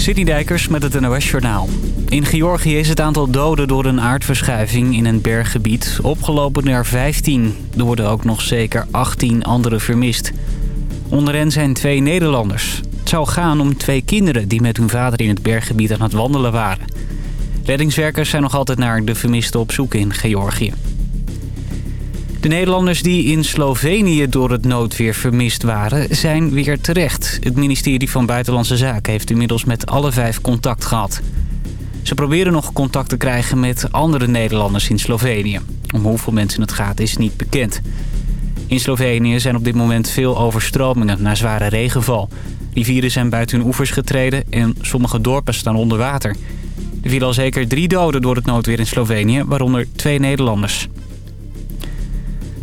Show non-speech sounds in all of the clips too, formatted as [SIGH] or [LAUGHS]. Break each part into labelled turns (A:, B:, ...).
A: City Dijkers met het NOS Journaal. In Georgië is het aantal doden door een aardverschuiving in een berggebied opgelopen naar 15. Er worden ook nog zeker 18 anderen vermist. Onder hen zijn twee Nederlanders. Het zou gaan om twee kinderen die met hun vader in het berggebied aan het wandelen waren. Reddingswerkers zijn nog altijd naar de vermisten op zoek in Georgië. De Nederlanders die in Slovenië door het noodweer vermist waren, zijn weer terecht. Het ministerie van Buitenlandse Zaken heeft inmiddels met alle vijf contact gehad. Ze proberen nog contact te krijgen met andere Nederlanders in Slovenië. Om hoeveel mensen het gaat is niet bekend. In Slovenië zijn op dit moment veel overstromingen na zware regenval. Rivieren zijn buiten hun oevers getreden en sommige dorpen staan onder water. Er vielen al zeker drie doden door het noodweer in Slovenië, waaronder twee Nederlanders.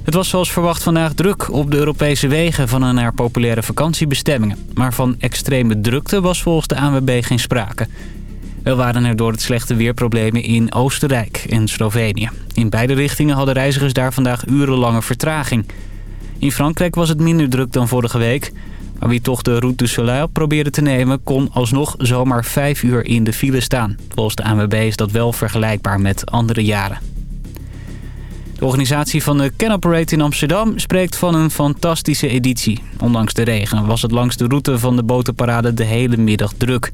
A: Het was zoals verwacht vandaag druk op de Europese wegen van en naar populaire vakantiebestemmingen. Maar van extreme drukte was volgens de ANWB geen sprake. Wel waren er door het slechte weerproblemen in Oostenrijk en Slovenië. In beide richtingen hadden reizigers daar vandaag urenlange vertraging. In Frankrijk was het minder druk dan vorige week. Maar wie toch de Route du Soleil probeerde te nemen... kon alsnog zomaar vijf uur in de file staan. Volgens de ANWB is dat wel vergelijkbaar met andere jaren. De organisatie van de Canal Parade in Amsterdam spreekt van een fantastische editie. Ondanks de regen was het langs de route van de botenparade de hele middag druk.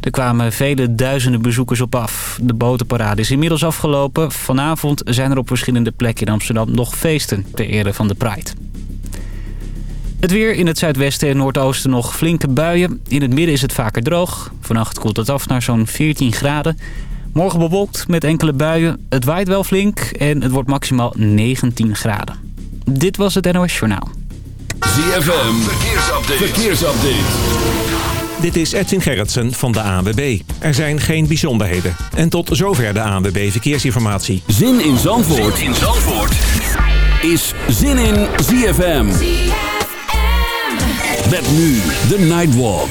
A: Er kwamen vele duizenden bezoekers op af. De botenparade is inmiddels afgelopen. Vanavond zijn er op verschillende plekken in Amsterdam nog feesten ter ere van de Pride. Het weer in het zuidwesten en noordoosten nog flinke buien. In het midden is het vaker droog. Vannacht koelt het af naar zo'n 14 graden. Morgen bewolkt met enkele buien. Het waait wel flink en het wordt maximaal 19 graden. Dit was het NOS Journaal.
B: ZFM, verkeersupdate. verkeersupdate.
C: Dit is Edwin Gerritsen van de ANWB. Er zijn geen bijzonderheden. En tot zover de ANWB Verkeersinformatie.
B: Zin in Zandvoort, zin in Zandvoort. is Zin in ZFM. Met nu de Nightwalk.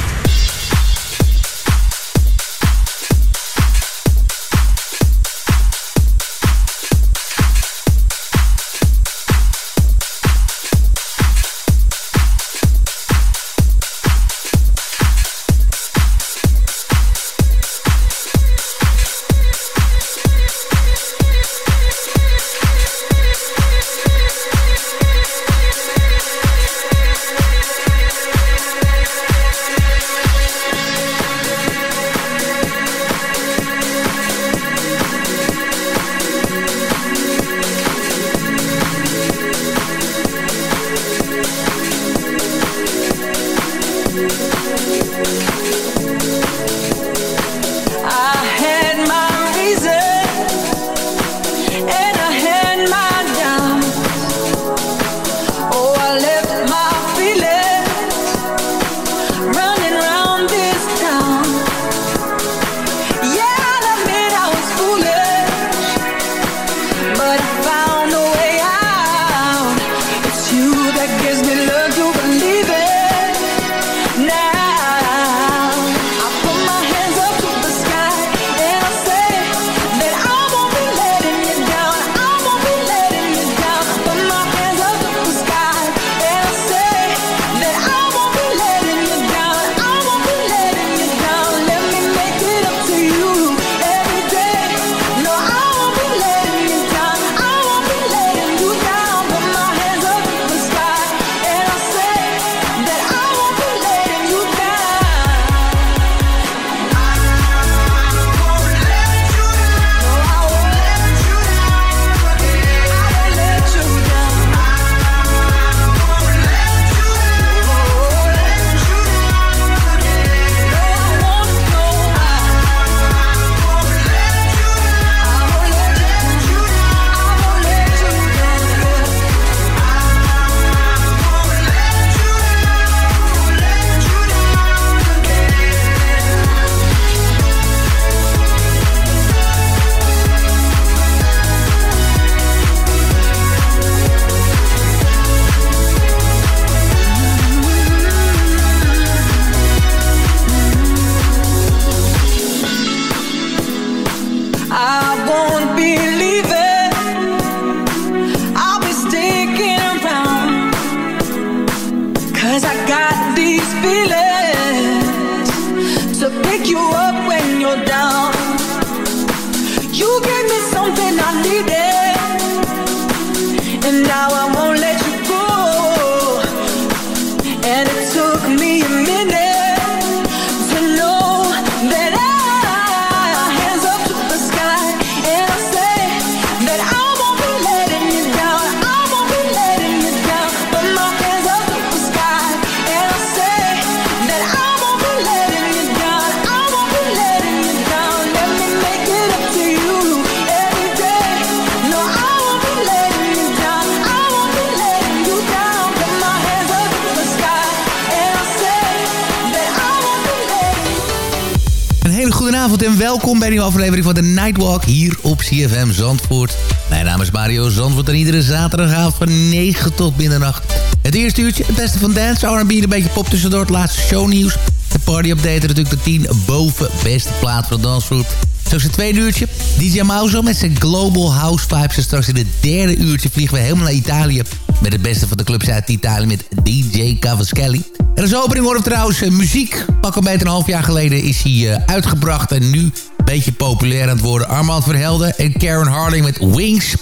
D: Aflevering van de Nightwalk hier op CFM Zandvoort. Mijn naam is Mario Zandvoort en iedere zaterdagavond van 9 tot middernacht. Het eerste uurtje, het beste van dance, R&B, een beetje pop tussendoor, het laatste shownieuws. De party update natuurlijk de 10 boven beste plaat voor de dansgroep. Straks het tweede uurtje, DJ Mauzo met zijn Global House Vibes. En straks in het derde uurtje vliegen we helemaal naar Italië... met het beste van de clubs Italië met DJ Cavaschelli. En als opening horen we trouwens uh, muziek. Pak een beetje een half jaar geleden is hij uh, uitgebracht en nu beetje populair aan het worden. Armand Verhelden en Karen Harding met Wings.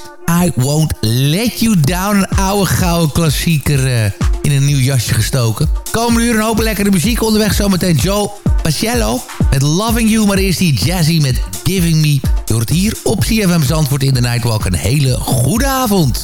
D: I Won't Let You Down. Een oude gouden klassieker uh, in een nieuw jasje gestoken. Komende uur een hoop lekkere muziek. Onderweg zometeen Joe Pacello met Loving You. Maar eerst die Jazzy met Giving Me. Je hoort hier op CFM Zandvoort in de Nightwalk. Een hele goede avond.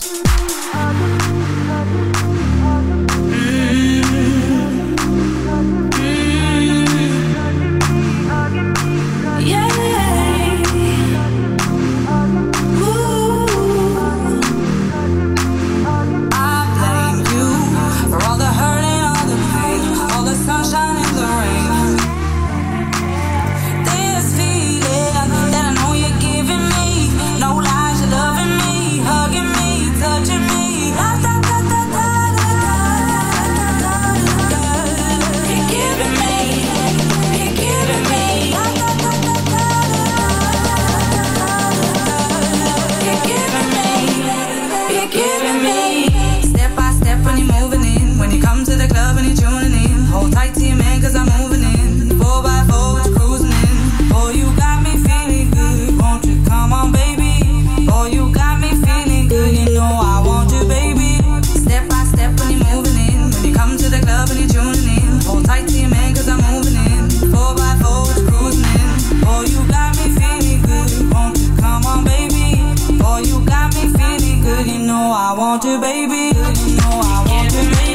E: me. You know I want to make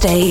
D: Nightwalk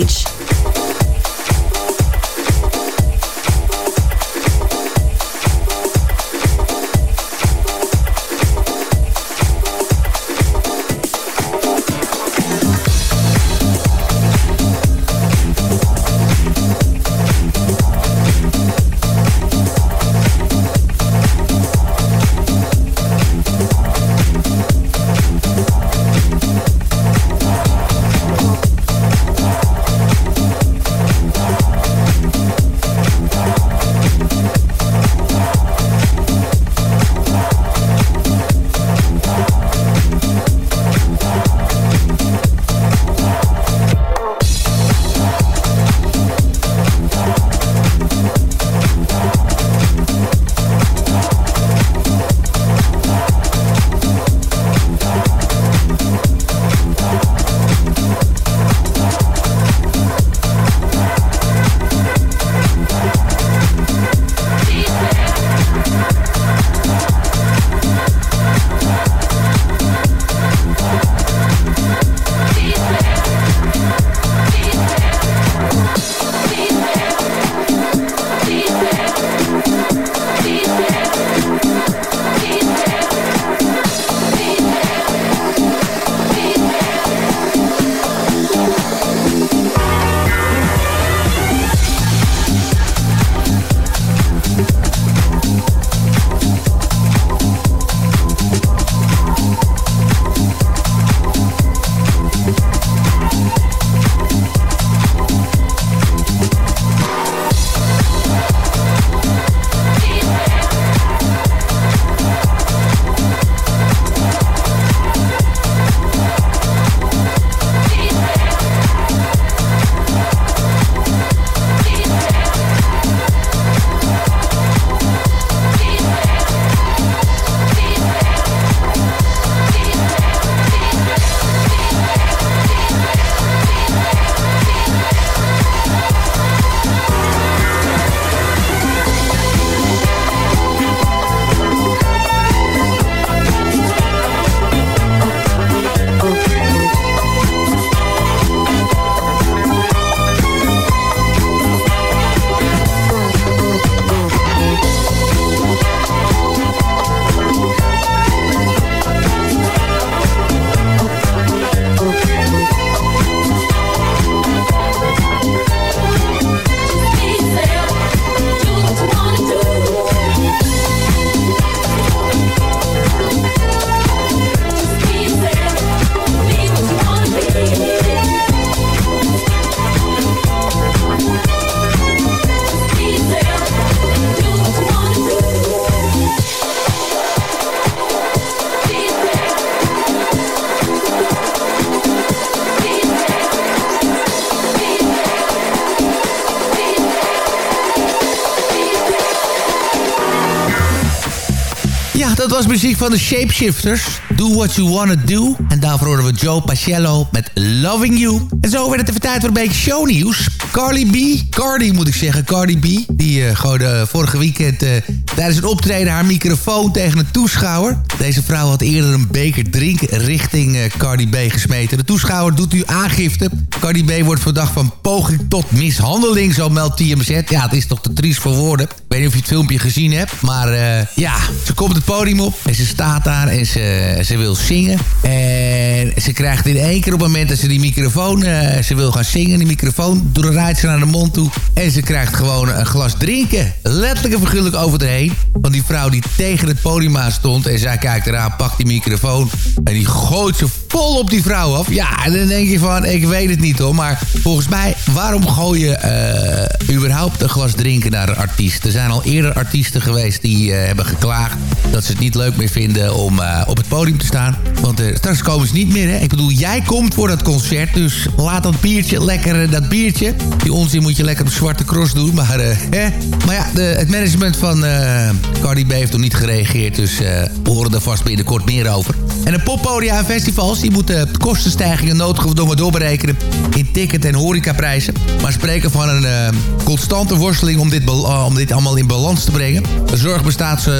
F: muziek van de Shapeshifters. Do What You Wanna Do. En daarvoor horen we Joe Pacello met Loving You. En zo werd het even tijd voor een beetje shownieuws. Carly B, Cardi moet ik zeggen, Cardi B... die uh, gooide vorige weekend uh, tijdens een optreden haar microfoon tegen een toeschouwer. Deze vrouw had eerder een beker drinken richting uh, Cardi B gesmeten. De toeschouwer doet nu aangifte. Cardi B wordt verdacht van poging tot mishandeling, zo meldt TMZ. Ja, het is toch te triest voor woorden. Ik weet niet of je het filmpje gezien hebt, maar ja, ze komt het podium op en ze staat daar en ze, ze wil zingen. En ze krijgt in één keer op het moment dat ze die microfoon, ze wil gaan zingen, die microfoon draait ze naar de mond toe en ze krijgt gewoon een glas drinken. Letterlijk en figuurlijk over erheen. Van die vrouw die tegen het podium aan stond. En zij kijkt eraan, pakt die microfoon. En die gooit ze vol op die vrouw af. Ja, en dan denk je van, ik weet het niet hoor. Maar volgens mij, waarom gooi je uh, überhaupt een glas drinken naar een artiest? Er zijn al eerder artiesten geweest die uh, hebben geklaagd... dat ze het niet leuk meer vinden om uh, op het podium te staan. Want straks komen ze niet meer, hè. Ik bedoel, jij komt voor dat concert. Dus laat dat biertje, lekker dat biertje. Die onzin moet je lekker op zwarte cross doen. Maar, hè. maar ja, de, het management van Cardi B heeft nog niet gereageerd. Dus we horen er vast binnenkort meer over. En de poppodia en festivals die moeten kostenstijgingen noodgedwongen doorberekenen in ticket- en horecaprijzen. Maar spreken van een uh, constante worsteling om dit, om dit allemaal in balans te brengen. De zorg bestaat uh,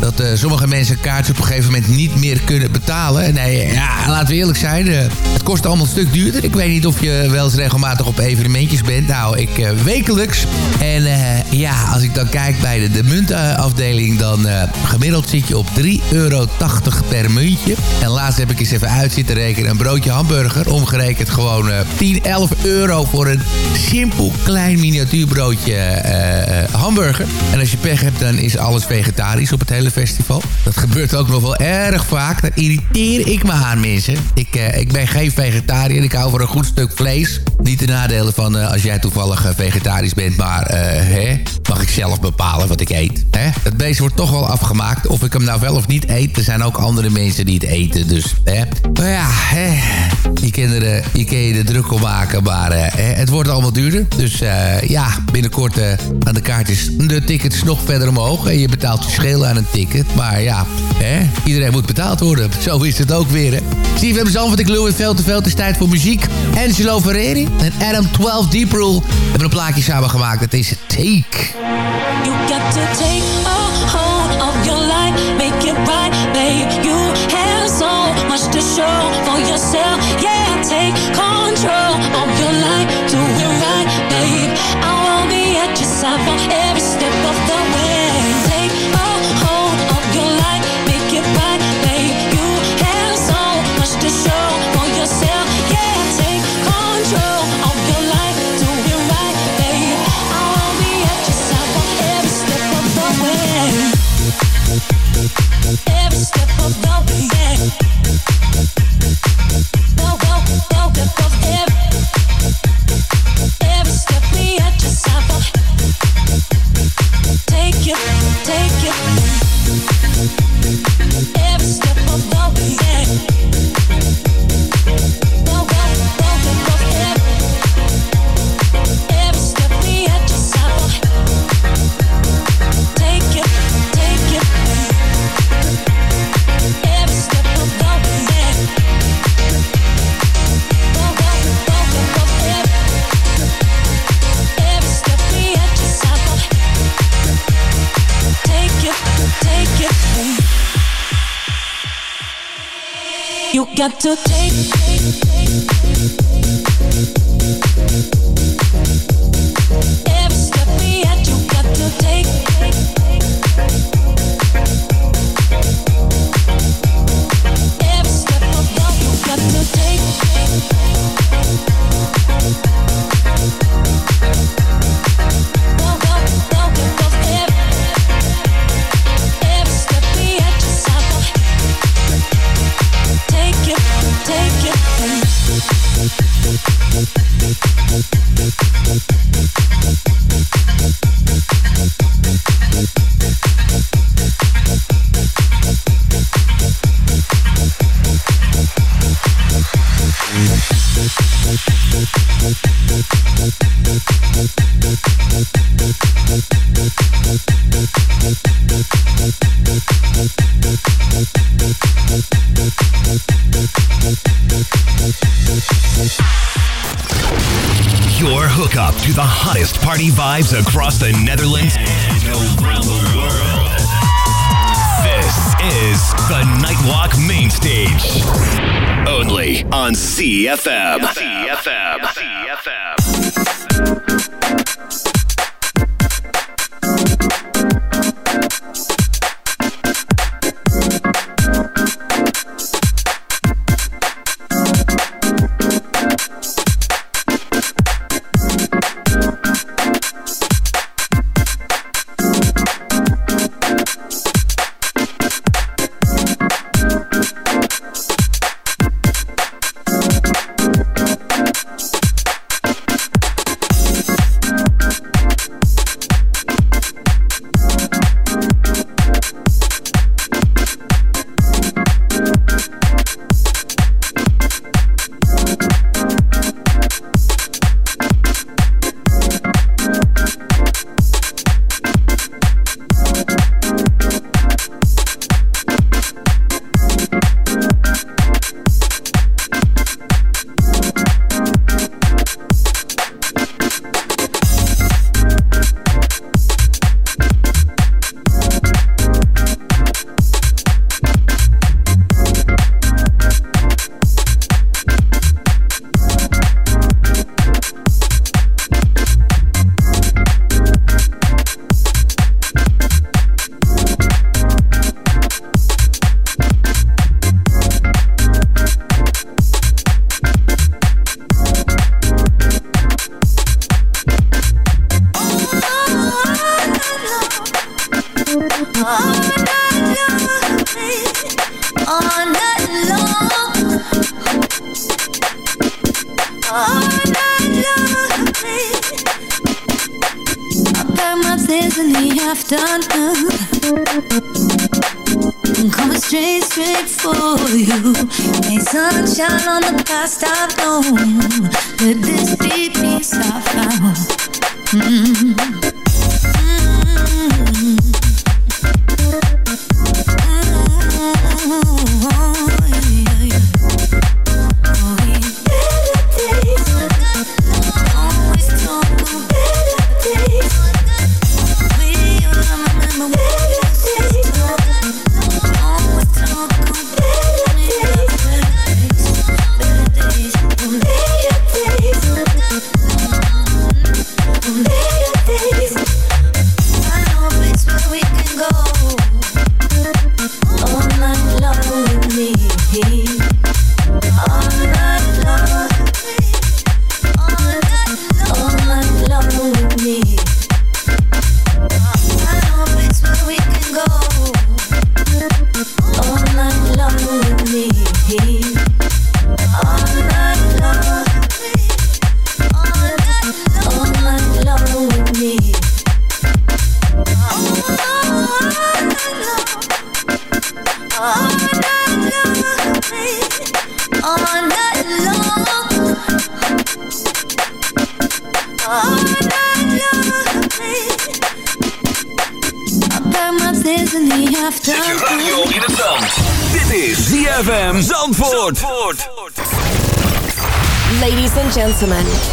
F: dat sommige mensen kaartjes op een gegeven moment niet meer kunnen betalen. Nee, ja, laten we eerlijk zijn, het kost allemaal een stuk duurder. Ik weet niet of je wel eens regelmatig op evenementjes bent. Nou, ik wekelijks. En ja, als ik dan kijk bij de, de muntafdeling, dan gemiddeld zit je op 3,80 euro per muntje. En laatst heb ik eens even uit zitten rekenen. Een broodje hamburger, omgerekend gewoon uh, 10, 11 euro voor een simpel klein miniatuurbroodje uh, hamburger. En als je pech hebt, dan is alles vegetarisch op het hele festival. Dat gebeurt ook nog wel erg vaak. Daar irriteer ik me aan, mensen. Ik, ik ben geen vegetariër. Ik hou voor een goed stuk vlees. Niet de nadelen van als jij toevallig vegetarisch bent. Maar hè, mag ik zelf bepalen wat ik eet. Hè? Het beest wordt toch wel afgemaakt. Of ik hem nou wel of niet eet. Er zijn ook andere mensen die het eten. Dus hè. Ja, hè. Die kinderen, je kan je er druk om maken. Maar hè, het wordt allemaal duurder. Dus ja, binnenkort aan de kaartjes de tickets nog verder omhoog. En je betaalt verschil aan een ticket. Maar ja, hè, iedereen moet betaald worden. [LAUGHS] Zo is het ook weer, je, Zandvoort, ik lul weer veel te veel. Het is tijd voor muziek. Angelo Ferreri en Adam 12 Deep Rule hebben een plaatje samen gemaakt. Het is Take.
G: You got to take a hold of your life, make it right, babe. You have so much to show for yourself. Yeah, take control of your life, got to take, lives of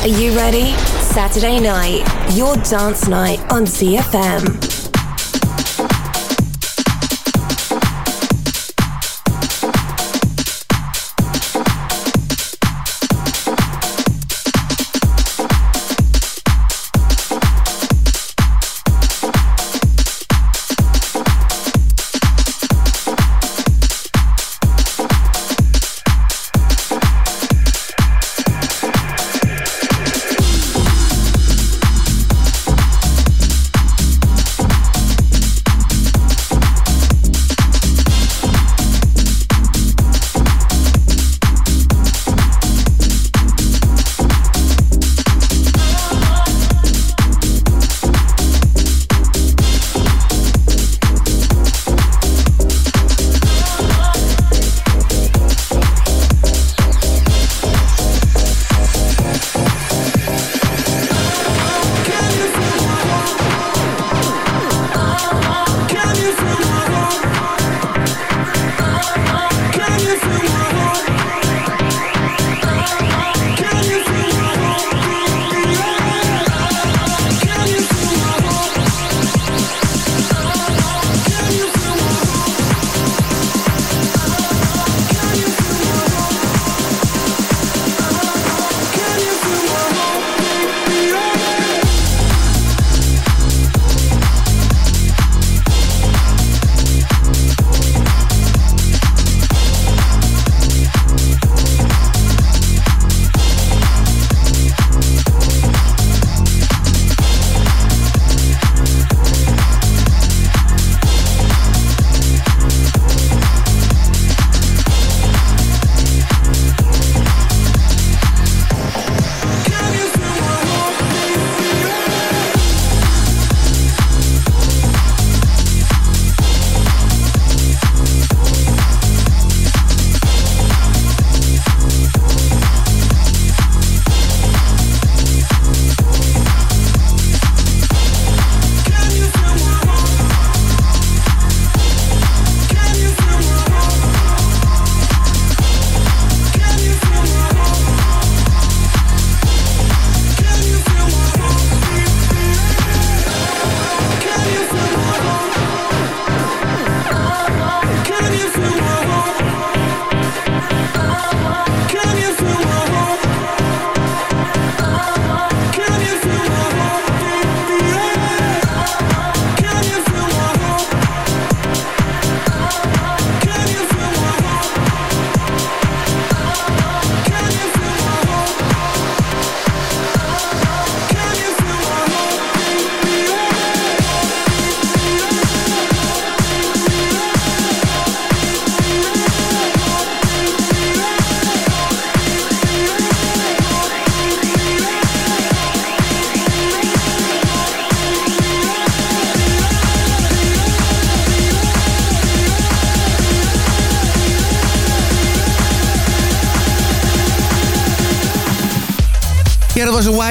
H: Are you ready? Saturday night, your dance night on ZFM.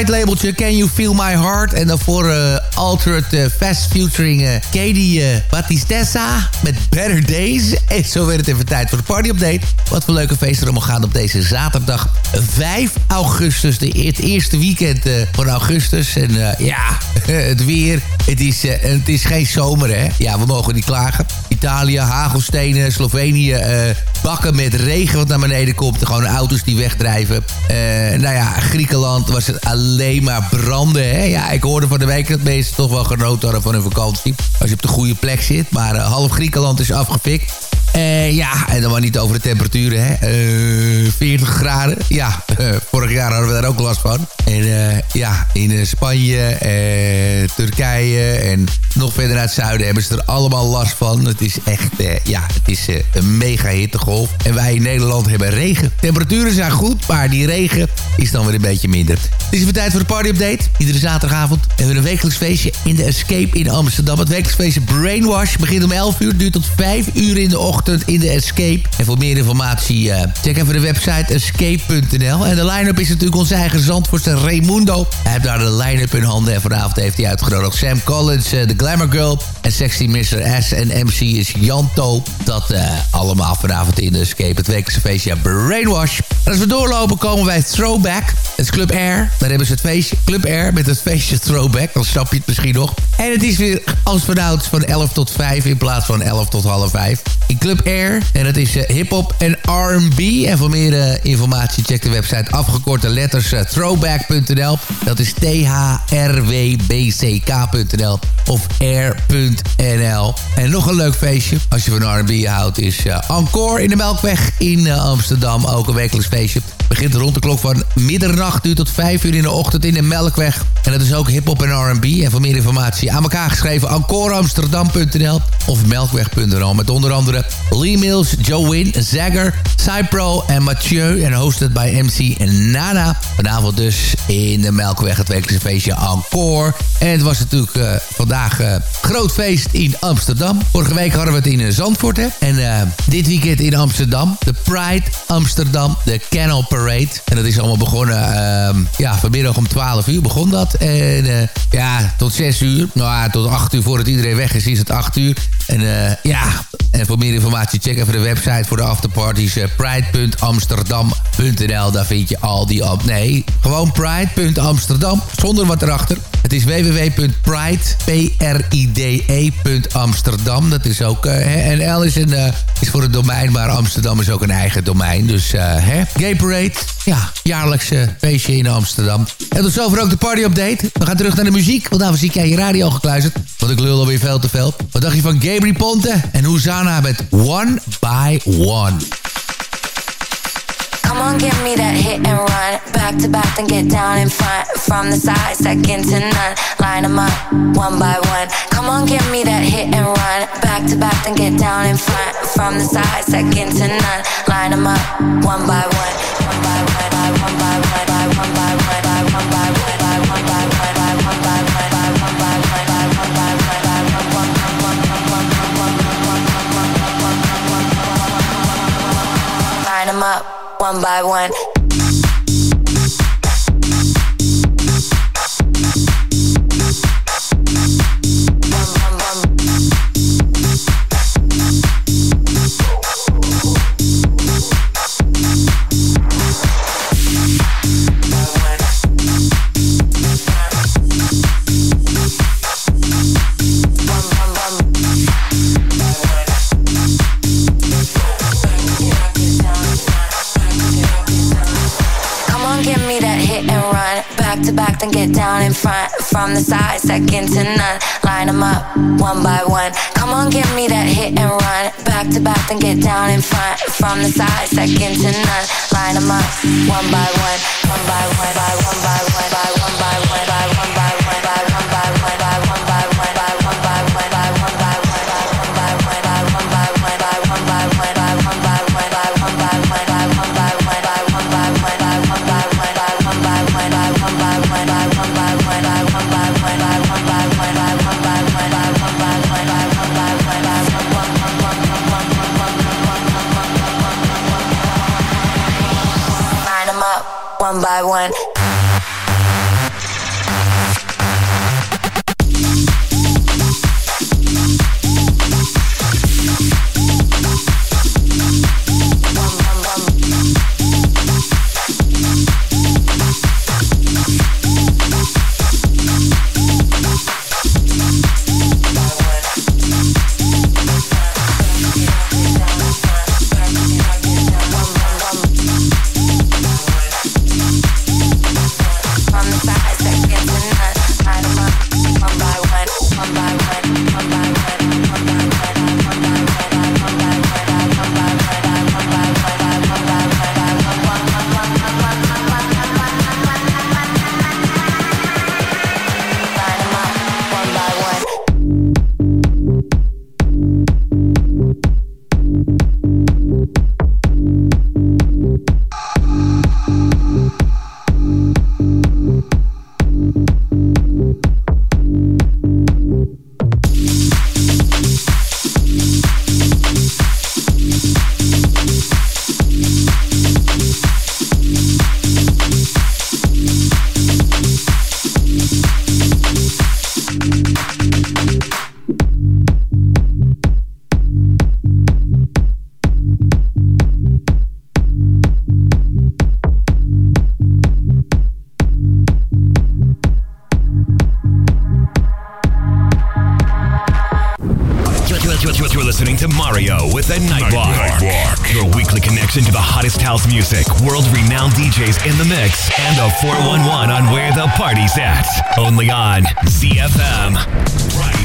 F: Labeltje. Can You Feel My Heart? En daarvoor uh, Altered uh, Fast featuring uh, Katie Batistessa met Better Days. En zo werd het even tijd voor de party update. Wat voor leuke feesten er allemaal gaan op deze zaterdag 5 augustus. De, het eerste weekend van augustus. En ja, [LAUGHS] het weer. Het is, het is geen zomer, hè? Ja, we mogen niet klagen. Italië, hagelstenen, Slovenië, bakken met regen wat naar beneden komt. Gewoon auto's die wegdrijven. nou ja, Griekenland was het alleen maar branden. Hè? Ja, ik hoorde van de week dat mensen toch wel genoten hadden van hun vakantie. Als je op de goede plek zit. Maar uh, half Griekenland is afgefikt. Uh, ja, en dan maar niet over de temperaturen, hè. Uh, eh, 40 graden. Ja, uh, vorig jaar hadden we daar ook last van. En ja, in Spanje, Turkije en nog verder naar het zuiden hebben ze er allemaal last van. Het is echt, ja, het is een mega hittegolf. En wij in Nederland hebben regen. Temperaturen zijn goed, maar die regen is dan weer een beetje minder. Het is weer tijd voor de party update. Iedere zaterdagavond hebben we een wekelijks feestje in de Escape in Amsterdam. Het wekelijks feestje Brainwash begint om 11 uur, duurt tot 5 uur in de ochtend in de Escape. En voor meer informatie uh, check even de website escape.nl. En de line-up is natuurlijk onze eigen zandvoorster Raimundo. Hij heeft daar de line-up in handen en vanavond heeft hij uitgenodigd Sam Collins, uh, de Glamour Girl en Sexy Mr. S. En MC is Janto. Dat uh, allemaal vanavond in de Escape. Het wekelijkse feestje Brainwash. En als we doorlopen komen wij Throwback. Het is Club Air. Daar hebben ze het feestje Club Air met het feestje Throwback. Dan snap je het misschien nog. En het is weer als vanouds van 11 tot 5 in plaats van 11 tot half 5. In Club Air. En dat is uh, hip-hop en RB. En voor meer uh, informatie check de website afgekorte letters uh, throwback.nl. Dat is T-H-R-W-B-C-K.nl of air.nl. En nog een leuk feestje, als je van R&B houdt, is Encore in de Melkweg in Amsterdam. Ook een wekelijks feestje. Begint rond de klok van middernacht uur tot 5 uur in de ochtend in de Melkweg. En dat is ook hip-hop en RB. En voor meer informatie aan elkaar geschreven encoreamsterdam.nl of melkweg.nl. Met onder andere Lee Mills, Joe Win, Zagger, Cypro en Mathieu. En hosted bij MC Nana. Vanavond dus in de Melkweg het wekelijkse feestje Encore. En het was natuurlijk uh, vandaag uh, groot feest in Amsterdam. Vorige week hadden we het in uh, Zandvoort. Hè? En dit weekend in Amsterdam. De Pride Amsterdam, de Canal Parade. En dat is allemaal begonnen, uh, ja, vanmiddag om 12 uur begon dat. En ja, tot 6 uur. Nou tot 8 uur voordat iedereen weg is, is het 8 uur. En ja, en informatie check even de website voor de afterparties. Uh, pride.amsterdam.nl Daar vind je al die... Nee, gewoon pride.amsterdam. Zonder wat erachter. Het is www.pride.amsterdam. Dat is ook... Uh, NL is, een, uh, is voor het domein, maar Amsterdam is ook een eigen domein. Dus hè? Gay Parade. Ja, jaarlijkse feestje in Amsterdam. En tot zover ook de party update. We gaan terug naar de muziek. Want daarvoor zie ik jij je radio gekluisterd. Want ik lul alweer veel te veel. Wat dacht je van Gabriel Ponte en Hosanna met One by One?
I: Come on, give me that hit and run. Back to back, then get down in front. From the side, second to none. Line them up, one by one. Come on, give me that hit and run. Back to back, then get down in front. From the side, second to none. Line them up, one by one. One by one, by one by one, by one by one, by one by one, one by one. In front. From the side, second to none. Line them up, one by one. Come on, give me that hit and run. Back to back, then get down in front. From the side, second to none. Line them up, one by one. One by one, by one by one, by one by one, by one by one, one by one. ZFM. Right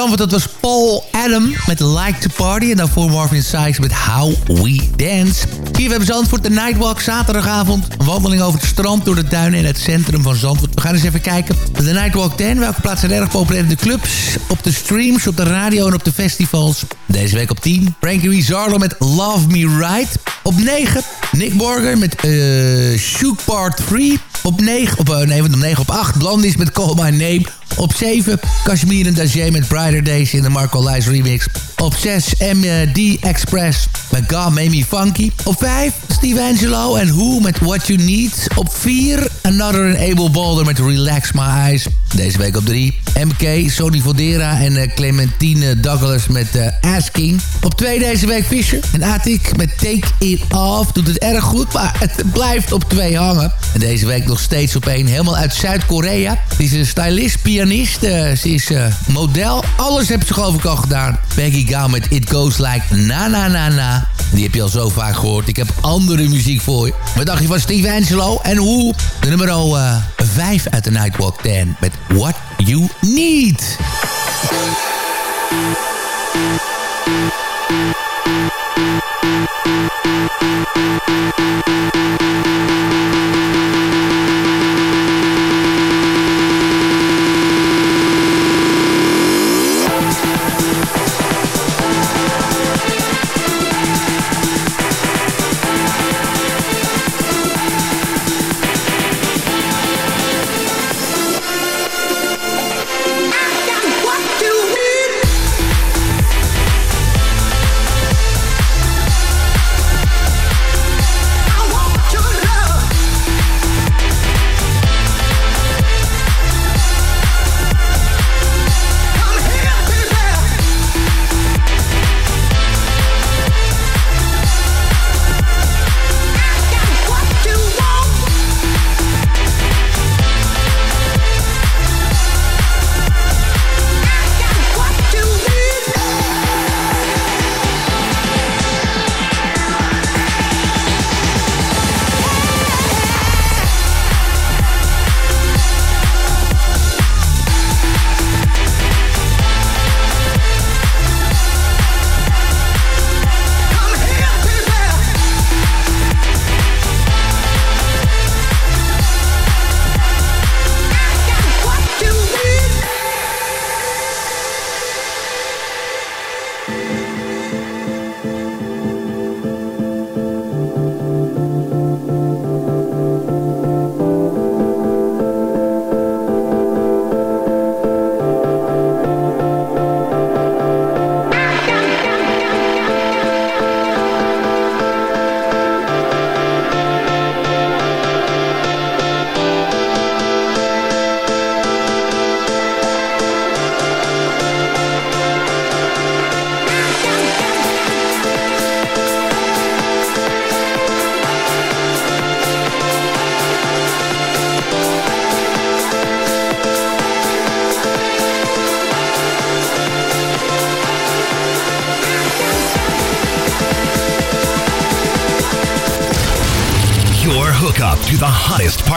F: Zandvoort, dat was Paul Adam met Like to Party. En daarvoor Marvin Sykes met How We Dance. CFM Zandvoort, de Nightwalk, zaterdagavond. Een wandeling over het strand, door de duinen en het centrum van Zandvoort. We gaan eens even kijken. De Nightwalk 10, welke plaatsen zijn erg populair in de clubs, op de streams, op de radio en op de festivals. Deze week op 10, Frankie Rizzardo met Love Me Right. Op 9, Nick Borger met uh, Shook Part 3. Op 9, op, uh, nee, op 9 op 8, Blondies met Call My Name. Op 7, Kashmir en Dajé met Brighter Days in de Marco Lies remix. Op 6, MD Express met God Made Me Funky. Op 5, Steve Angelo en Who met What You Need. Op 4, Another Able Boulder met Relax My Eyes. Deze week op 3, MK, Sony Vodera en uh, Clementine Douglas met uh, Asking. Op 2 deze week Fisher en Atik met Take It Off. Doet het erg goed, maar het blijft op 2 hangen. En deze week nog steeds op 1, helemaal uit Zuid-Korea. Die is een stylist, pianist, uh, ze is model. Alles heeft ze geloof ik al gedaan. Peggy Gao met It Goes Like Na Na Na Na. Die heb je al zo vaak gehoord. Ik heb andere muziek voor je. Wat dacht je van Steve Angelo en hoe? De nummer 5 uit de Nightwalk 10 met What You Need.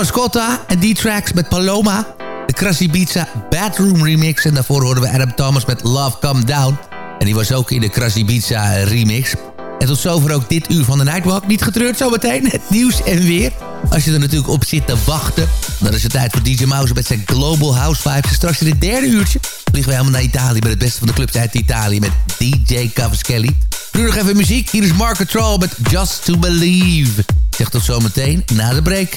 F: Mascotta en D-Tracks met Paloma. De Krasibica Bathroom Remix. En daarvoor hoorden we Adam Thomas met Love Come Down. En die was ook in de Krasibica remix. En tot zover ook dit uur van de Nightwalk. Niet getreurd zometeen, het nieuws en weer. Als je er natuurlijk op zit te wachten... dan is het tijd voor DJ Mouse met zijn Global House Vibes. Straks in het derde uurtje vliegen we helemaal naar Italië... met het beste van de clubs uit Italië met DJ Cavaschelli. Nu nog even muziek. Hier is Mark Control met Just To Believe. Zeg tot zometeen na de break.